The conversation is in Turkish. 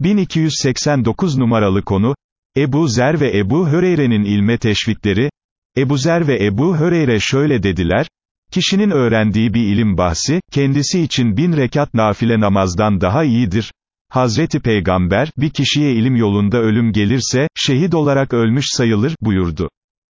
1289 numaralı konu, Ebu Zer ve Ebu Höreyre'nin ilme teşvikleri, Ebu Zer ve Ebu Höreyre şöyle dediler, kişinin öğrendiği bir ilim bahsi, kendisi için bin rekat nafile namazdan daha iyidir. Hazreti Peygamber, bir kişiye ilim yolunda ölüm gelirse, şehit olarak ölmüş sayılır, buyurdu.